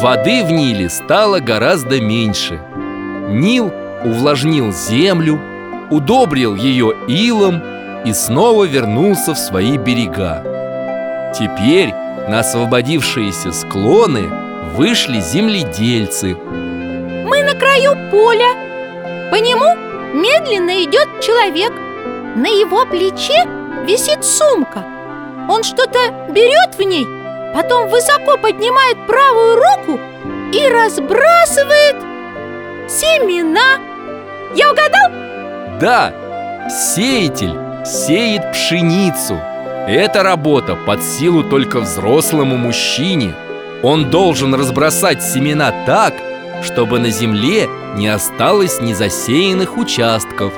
воды в Ниле стало гораздо меньше. Нил увлажнил землю, удобрил ее илом и снова вернулся в свои берега. Теперь на освободившиеся склоны вышли земледельцы. Мы на краю поля. По нему медленно идет человек. На его плече висит сумка. Он что-то берет в ней, потом высоко поднимает правую руку и разбрасывает семена. Я угадал? Да, сеятель сеет пшеницу. Эта работа под силу только взрослому мужчине. Он должен разбросать семена так, чтобы на земле не осталось незасеянных участков.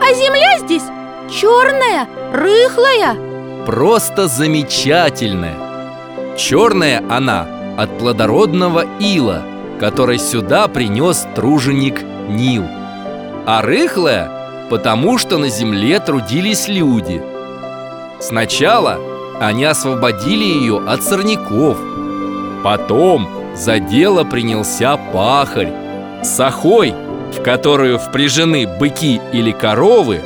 А земля здесь черная, рыхлая. Просто замечательная. Черная она от плодородного ила, который сюда принес труженик Нил. А рыхлая потому что на земле трудились люди. Сначала они освободили ее от сорняков. Потом за дело принялся пахарь. Сахой, в которую впряжены быки или коровы,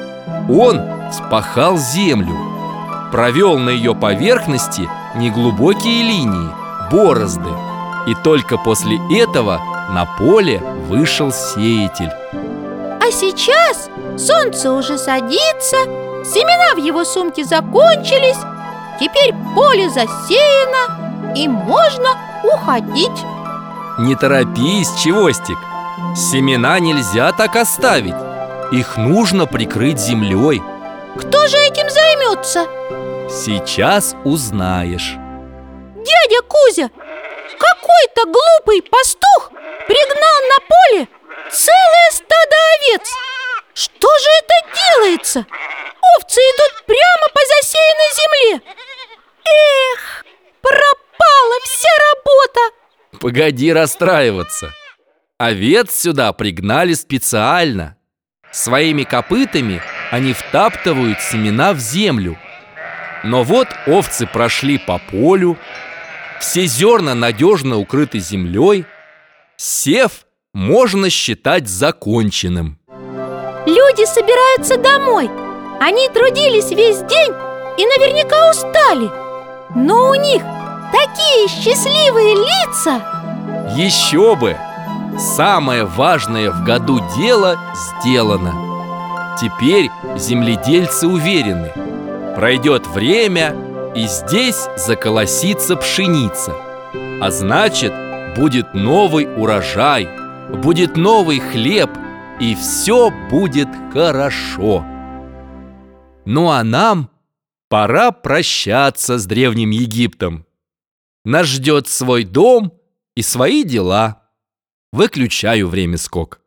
он спахал землю. Провел на ее поверхности неглубокие линии, борозды. И только после этого на поле вышел сеятель. А сейчас солнце уже садится, семена в его сумке закончились, теперь поле засеяно и можно уходить. Не торопись, Чевостик. Семена нельзя так оставить. Их нужно прикрыть землей. Кто же этим займется? Сейчас узнаешь. Дядя Кузя, какой-то глупый пастух пригнал на поле целое стадо овец. Что же это делается? Овцы идут прямо по засеянной земле. Эх, пропала вся работа. Погоди расстраиваться. Овец сюда пригнали специально. Своими копытами они втаптывают семена в землю. Но вот овцы прошли по полю, все зерна надежно укрыты землей. Сев можно считать законченным. Люди собираются домой. Они трудились весь день и наверняка устали. Но у них такие счастливые лица. Еще бы! Самое важное в году дело сделано. Теперь земледельцы уверены. Пройдет время, и здесь заколосится пшеница. А значит, будет новый урожай, будет новый хлеб, и все будет хорошо. Ну а нам пора прощаться с Древним Египтом. Нас ждет свой дом и свои дела. Выключаю время скок.